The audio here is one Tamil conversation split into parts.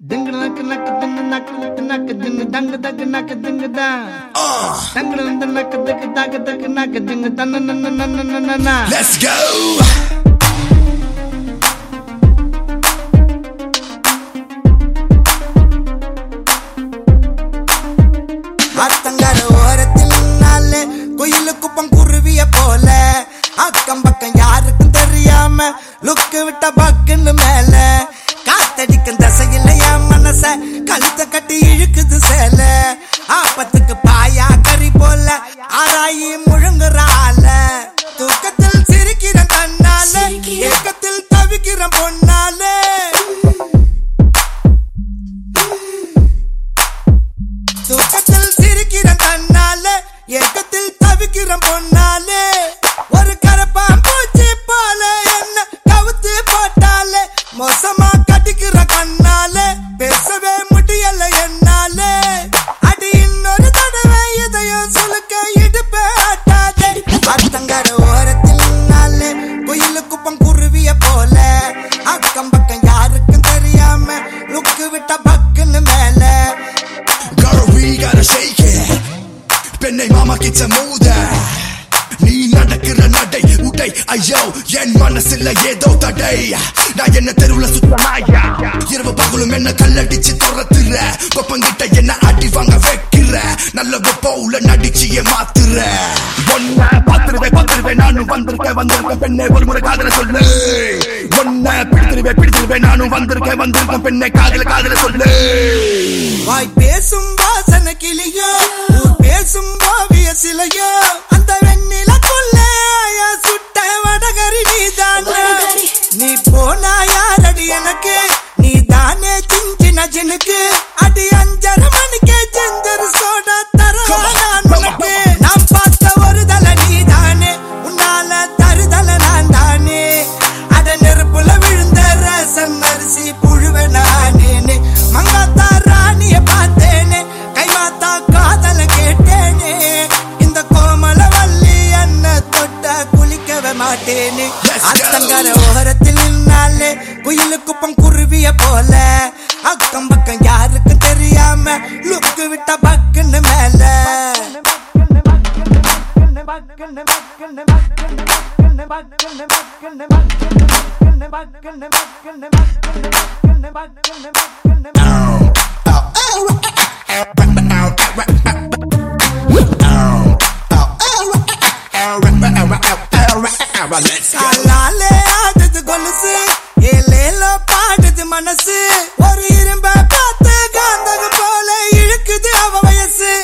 Ding dang dang dang ding dang dang dang ding dang. Dang dang dang dang dang dang dang ding dang na na na na na na. Let's go. அக்கம் பக்கம் யாருக்கும் தெரியாம லுக்கு விட்ட பக்குன்னு மேல காத்தடிக்கும் கழுத்தை கட்டி இழுக்குது சேலை. லுக்கு விட்ட பக்குன்னு மேல. Girl, we gotta shake it. பெண்ணை மாமா கிச்ச மூத. நீ நடக்கிற நடை உடை ஐயோ என் மனசுல ஏதோ தடை. நான் என்ன தெருவுல சுத்தமாயா இரவு பகலும் என்ன கல்லடிச்சு துரத்துற? கொப்பங்கிட்ட என்ன அடி வாங்க வைக்கிற? நல்ல போல நடிச்சு ஏமாத்துற ஒன்னா பாத்துருவே நானும் வந்திருக்க வந்திருக்க பெண்ணே ஒரு முறை காதல சொல்லு. ஒன்ன பிடித்திருவே பிடித்திருவே நானும் வந்திருக்க வந்திருக்க பெண்ணை காதல காதல சொல்லு. அத்தங்கர ஓரத்தில் நின்னாலே குயிலு குப்பம் குருவிய போல அக்கம் பக்கம் யாருக்கும் தெரியாம லுக்கு விட்ட பக்குன்னு மேல Let's go. மனசு. ஒரு இரும்ப பார்த்து காந்தகம் போல இழுக்குது அவ வயசு.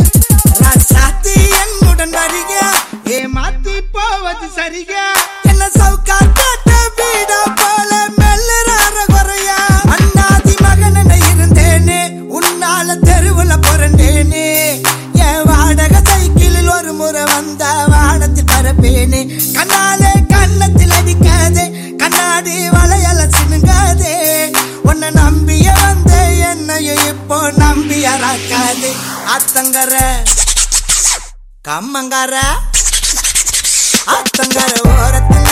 ராசாத்தி என்னுடன் வரியா? ஏமாத்தி போவது சரியா? என்ன சவுக்கா காட்ட வீடா போல மெல்லுறார குறையா? அண்ணாதி மகன இருந்தேனே? உன்னால தெருவுல புரண்டேனே. என் வாடகை சைக்கிளில் ஒரு முறை வந்த வானத்தில் பரப்பேனே. கண்ணாலே கண்ணத்தில் அடிக்காதே. கண்ணாடி நம்பி அறக்காது அத்தங்கர கம்மங்கர அத்தங்கர ஓரத்தில்